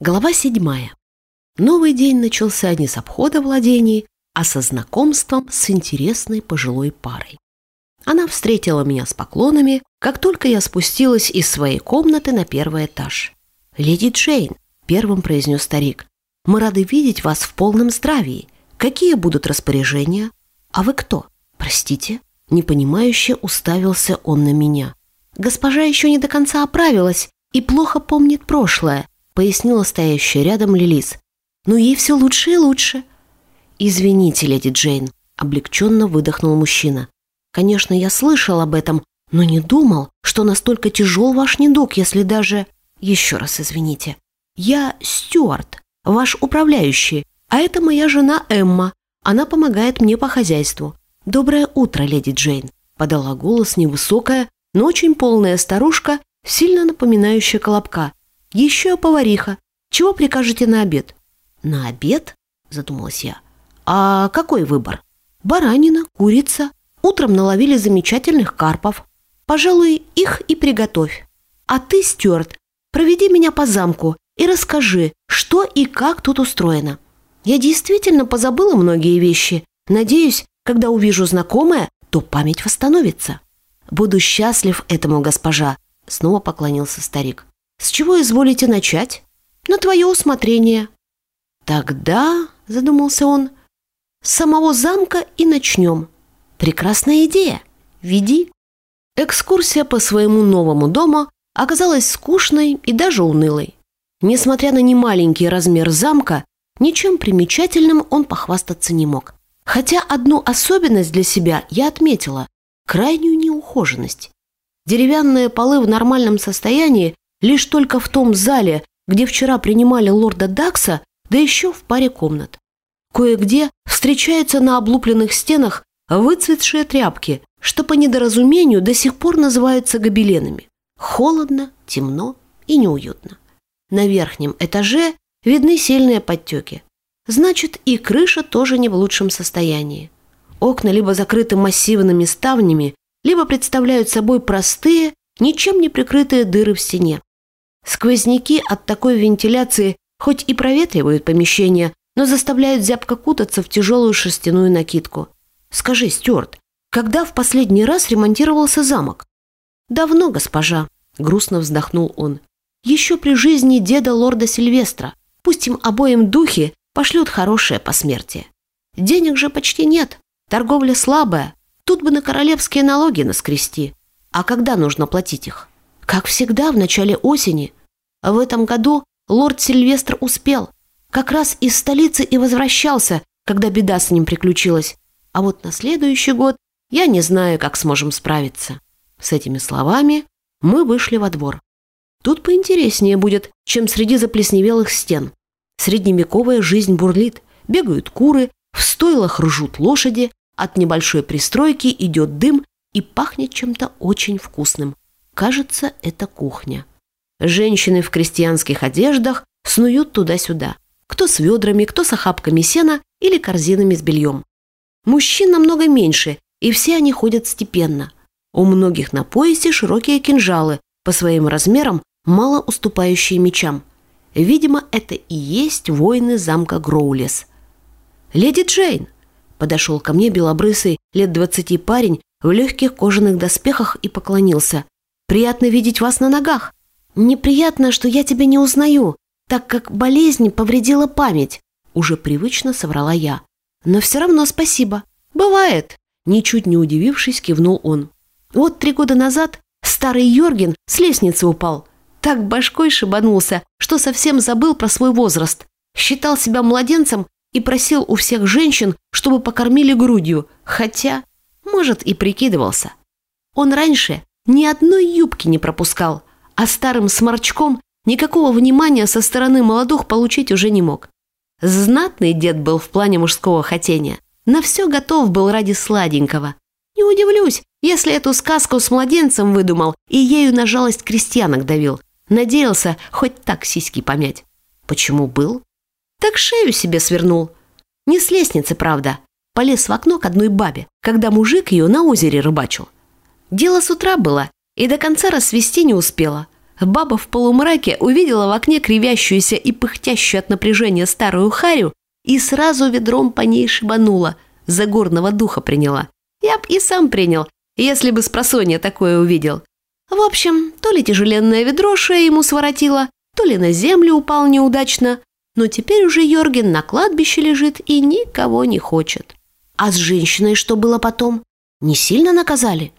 Глава седьмая. Новый день начался не с обхода владений, а со знакомством с интересной пожилой парой. Она встретила меня с поклонами, как только я спустилась из своей комнаты на первый этаж. «Леди Джейн», — первым произнес старик, — «мы рады видеть вас в полном здравии. Какие будут распоряжения? А вы кто? Простите?» Непонимающе уставился он на меня. «Госпожа еще не до конца оправилась и плохо помнит прошлое», пояснила стоящая рядом Лилис. «Но ей все лучше и лучше». «Извините, леди Джейн», — облегченно выдохнул мужчина. «Конечно, я слышал об этом, но не думал, что настолько тяжел ваш недуг, если даже...» «Еще раз извините. Я Стюарт, ваш управляющий, а это моя жена Эмма. Она помогает мне по хозяйству. Доброе утро, леди Джейн», — подала голос невысокая, но очень полная старушка, сильно напоминающая колобка. Еще повариха. Чего прикажете на обед? На обед? Задумалась я. А какой выбор? Баранина, курица. Утром наловили замечательных карпов. Пожалуй, их и приготовь. А ты, Стюарт, проведи меня по замку и расскажи, что и как тут устроено. Я действительно позабыла многие вещи. Надеюсь, когда увижу знакомое, то память восстановится. Буду счастлив этому, госпожа, снова поклонился старик. С чего изволите начать? На твое усмотрение. Тогда, задумался он, с самого замка и начнем. Прекрасная идея. Веди. Экскурсия по своему новому дому оказалась скучной и даже унылой. Несмотря на немаленький размер замка, ничем примечательным он похвастаться не мог. Хотя одну особенность для себя я отметила – крайнюю неухоженность. Деревянные полы в нормальном состоянии Лишь только в том зале, где вчера принимали лорда Дакса, да еще в паре комнат. Кое-где встречаются на облупленных стенах выцветшие тряпки, что по недоразумению до сих пор называются гобеленами. Холодно, темно и неуютно. На верхнем этаже видны сильные подтеки. Значит, и крыша тоже не в лучшем состоянии. Окна либо закрыты массивными ставнями, либо представляют собой простые, ничем не прикрытые дыры в стене. Сквозняки от такой вентиляции хоть и проветривают помещение, но заставляют зябко кутаться в тяжелую шерстяную накидку. Скажи, Стюарт, когда в последний раз ремонтировался замок? Давно, госпожа, грустно вздохнул он. Еще при жизни деда лорда Сильвестра. Пусть им обоим духи пошлют хорошее посмертие. Денег же почти нет, торговля слабая. Тут бы на королевские налоги наскрести. А когда нужно платить их? Как всегда, в начале осени – а в этом году лорд Сильвестр успел. Как раз из столицы и возвращался, когда беда с ним приключилась. А вот на следующий год я не знаю, как сможем справиться. С этими словами мы вышли во двор. Тут поинтереснее будет, чем среди заплесневелых стен. Средневековая жизнь бурлит, бегают куры, в стойлах ржут лошади, от небольшой пристройки идет дым и пахнет чем-то очень вкусным. Кажется, это кухня. Женщины в крестьянских одеждах снуют туда-сюда. Кто с ведрами, кто с охапками сена или корзинами с бельем. Мужчин намного меньше, и все они ходят степенно. У многих на поясе широкие кинжалы, по своим размерам мало уступающие мечам. Видимо, это и есть воины замка Гроулес. «Леди Джейн!» – подошел ко мне белобрысый, лет двадцати парень в легких кожаных доспехах и поклонился. «Приятно видеть вас на ногах!» «Неприятно, что я тебя не узнаю, так как болезнь повредила память», уже привычно соврала я. «Но все равно спасибо. Бывает», ничуть не удивившись, кивнул он. «Вот три года назад старый Йорген с лестницы упал. Так башкой шибанулся, что совсем забыл про свой возраст. Считал себя младенцем и просил у всех женщин, чтобы покормили грудью, хотя, может, и прикидывался. Он раньше ни одной юбки не пропускал, а старым сморчком никакого внимания со стороны молодух получить уже не мог. Знатный дед был в плане мужского хотения. На все готов был ради сладенького. Не удивлюсь, если эту сказку с младенцем выдумал и ею на жалость крестьянок давил. Надеялся хоть так сиськи помять. Почему был? Так шею себе свернул. Не с лестницы, правда. Полез в окно к одной бабе, когда мужик ее на озере рыбачил. Дело с утра было, и до конца рассвести не успела. Баба в полумраке увидела в окне кривящуюся и пыхтящую от напряжения старую харю и сразу ведром по ней шибанула, за горного духа приняла. Я б и сам принял, если бы с такое увидел. В общем, то ли тяжеленное ведро шея ему своротило, то ли на землю упал неудачно, но теперь уже Йорген на кладбище лежит и никого не хочет. А с женщиной что было потом? Не сильно наказали?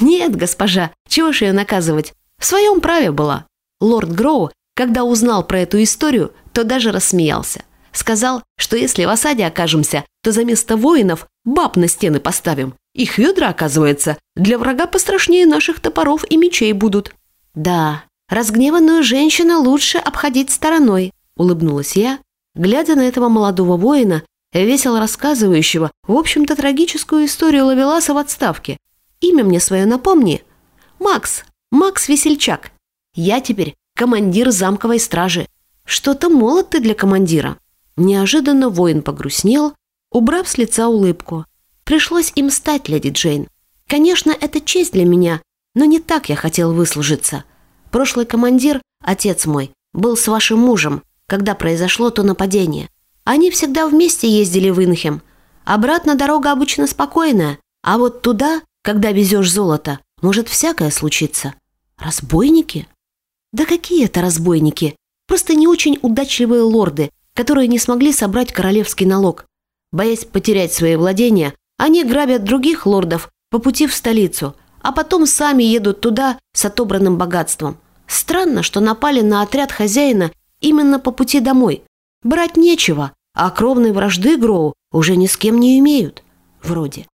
Нет, госпожа, чего ж ее наказывать? В своем праве была. Лорд Гроу, когда узнал про эту историю, то даже рассмеялся. Сказал, что если в осаде окажемся, то за место воинов баб на стены поставим. Их ведра, оказывается, для врага пострашнее наших топоров и мечей будут. Да, разгневанную женщину лучше обходить стороной, улыбнулась я, глядя на этого молодого воина, весело рассказывающего, в общем-то, трагическую историю Лавеласа в отставке. Имя мне свое напомни. Макс, Макс Весельчак. Я теперь командир замковой стражи. Что-то молод ты для командира. Неожиданно воин погрустнел, убрав с лица улыбку. Пришлось им стать, леди Джейн. Конечно, это честь для меня, но не так я хотел выслужиться. Прошлый командир, отец мой, был с вашим мужем, когда произошло то нападение. Они всегда вместе ездили в Инхем. Обратно дорога обычно спокойная, а вот туда, когда везешь золото, может всякое случиться. Разбойники? Да какие это разбойники? Просто не очень удачливые лорды, которые не смогли собрать королевский налог. Боясь потерять свои владения, они грабят других лордов по пути в столицу, а потом сами едут туда с отобранным богатством. Странно, что напали на отряд хозяина именно по пути домой. Брать нечего, а кровной вражды Гроу уже ни с кем не имеют. Вроде.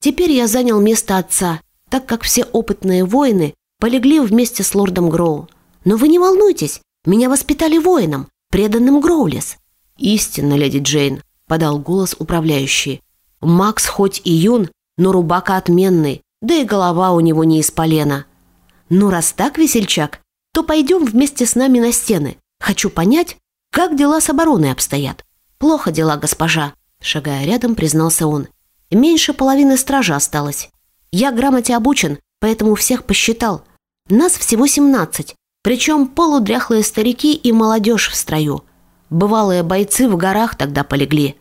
Теперь я занял место отца, так как все опытные воины полегли вместе с лордом Гроу. Но вы не волнуйтесь, меня воспитали воином, преданным Гроулес. Истинно, леди Джейн, подал голос управляющий. Макс хоть и юн, но рубака отменный, да и голова у него не из полена. Ну, раз так, весельчак, то пойдем вместе с нами на стены. Хочу понять, как дела с обороной обстоят. Плохо дела, госпожа, шагая рядом, признался он. Меньше половины стражи осталось. Я грамоте обучен, поэтому всех посчитал. Нас всего 17, причем полудряхлые старики и молодежь в строю. Бывалые бойцы в горах тогда полегли.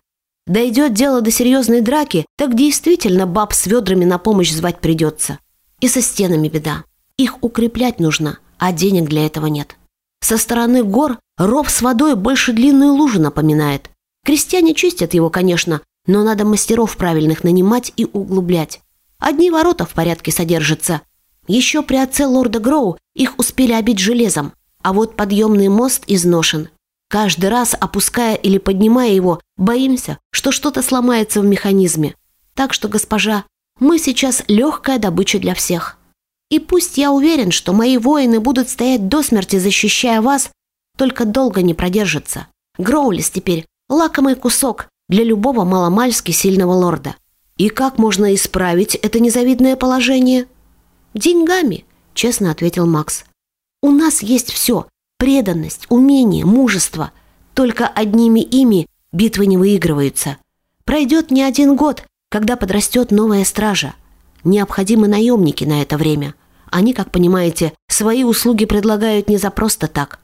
Дойдет дело до серьезной драки, так действительно баб с ведрами на помощь звать придется. И со стенами беда. Их укреплять нужно, а денег для этого нет. Со стороны гор ров с водой больше длинную лужу напоминает. Крестьяне чистят его, конечно, но надо мастеров правильных нанимать и углублять. Одни ворота в порядке содержатся. Еще при отце лорда Гроу их успели обить железом, а вот подъемный мост изношен. Каждый раз, опуская или поднимая его, боимся, что что-то сломается в механизме. Так что, госпожа, мы сейчас легкая добыча для всех. И пусть я уверен, что мои воины будут стоять до смерти, защищая вас, только долго не продержатся. Гроулис теперь лакомый кусок для любого маломальски сильного лорда. И как можно исправить это незавидное положение? Деньгами, честно ответил Макс. У нас есть все. Преданность, умение, мужество. Только одними ими битвы не выигрываются. Пройдет не один год, когда подрастет новая стража. Необходимы наемники на это время. Они, как понимаете, свои услуги предлагают не за просто так.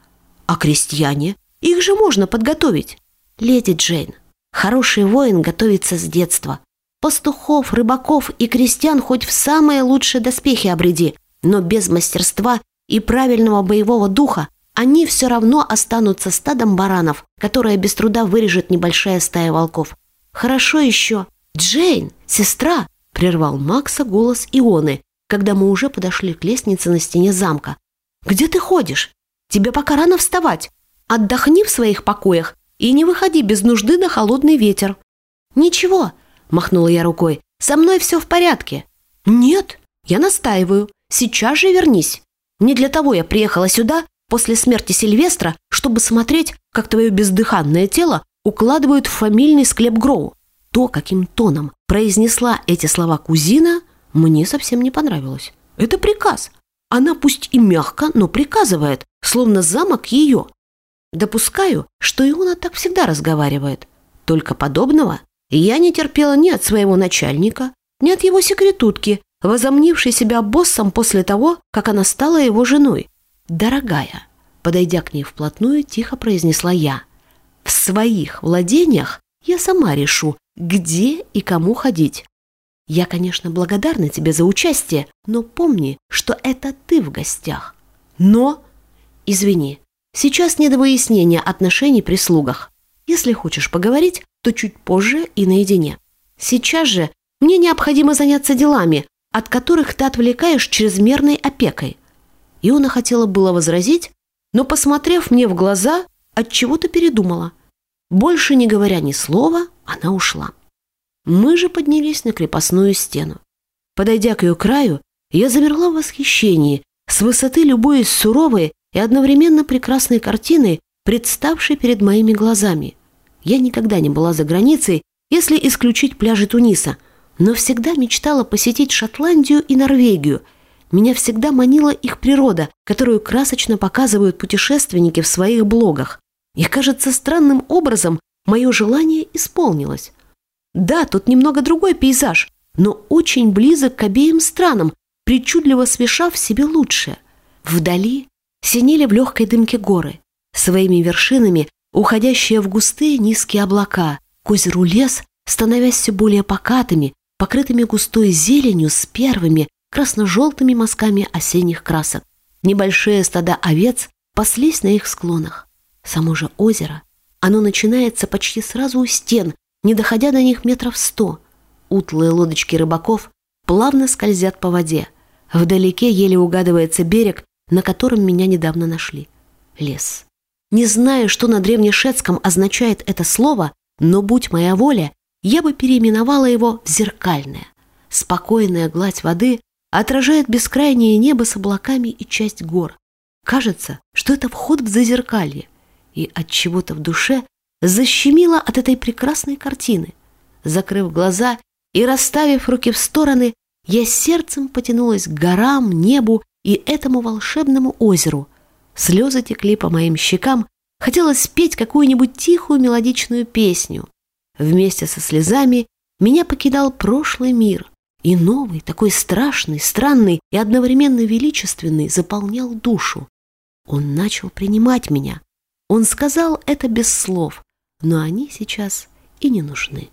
А крестьяне? Их же можно подготовить. Леди Джейн, хороший воин готовится с детства. Пастухов, рыбаков и крестьян хоть в самые лучшие доспехи обреди, но без мастерства и правильного боевого духа они все равно останутся стадом баранов, которое без труда вырежет небольшая стая волков. Хорошо еще. Джейн, сестра, прервал Макса голос Ионы, когда мы уже подошли к лестнице на стене замка. Где ты ходишь? Тебе пока рано вставать. Отдохни в своих покоях и не выходи без нужды на холодный ветер. Ничего, махнула я рукой. «Со мной все в порядке». «Нет, я настаиваю. Сейчас же вернись. Не для того я приехала сюда после смерти Сильвестра, чтобы смотреть, как твое бездыханное тело укладывают в фамильный склеп Гроу. То, каким тоном произнесла эти слова кузина, мне совсем не понравилось. Это приказ. Она пусть и мягко, но приказывает, словно замок ее. Допускаю, что и он так всегда разговаривает. Только подобного я не терпела ни от своего начальника, ни от его секретутки, возомнившей себя боссом после того, как она стала его женой. «Дорогая», подойдя к ней вплотную, тихо произнесла я. «В своих владениях я сама решу, где и кому ходить. Я, конечно, благодарна тебе за участие, но помни, что это ты в гостях. Но, извини, сейчас не до выяснения отношений при слугах. Если хочешь поговорить, то чуть позже и наедине. Сейчас же мне необходимо заняться делами, от которых ты отвлекаешь чрезмерной опекой. Иона хотела было возразить, но, посмотрев мне в глаза, от чего то передумала. Больше не говоря ни слова, она ушла. Мы же поднялись на крепостную стену. Подойдя к ее краю, я замерла в восхищении, с высоты любуясь суровой и одновременно прекрасной картиной, представшей перед моими глазами. Я никогда не была за границей, если исключить пляжи Туниса, но всегда мечтала посетить Шотландию и Норвегию. Меня всегда манила их природа, которую красочно показывают путешественники в своих блогах. И, кажется, странным образом мое желание исполнилось. Да, тут немного другой пейзаж, но очень близок к обеим странам, причудливо смешав себе лучшее. Вдали синели в легкой дымке горы, своими вершинами уходящие в густые низкие облака, к озеру лес, становясь все более покатыми, покрытыми густой зеленью с первыми красно-желтыми мазками осенних красок. Небольшие стада овец паслись на их склонах. Само же озеро, оно начинается почти сразу у стен, не доходя до них метров сто. Утлые лодочки рыбаков плавно скользят по воде. Вдалеке еле угадывается берег, на котором меня недавно нашли. Лес. Не знаю, что на древнешетском означает это слово, но, будь моя воля, я бы переименовала его в зеркальное. Спокойная гладь воды отражает бескрайнее небо с облаками и часть гор. Кажется, что это вход в зазеркалье, и от чего-то в душе защемило от этой прекрасной картины. Закрыв глаза и расставив руки в стороны, я сердцем потянулась к горам, небу и этому волшебному озеру. Слезы текли по моим щекам, хотелось спеть какую-нибудь тихую мелодичную песню. Вместе со слезами меня покидал прошлый мир, и новый, такой страшный, странный и одновременно величественный, заполнял душу. Он начал принимать меня. Он сказал это без слов, но они сейчас и не нужны.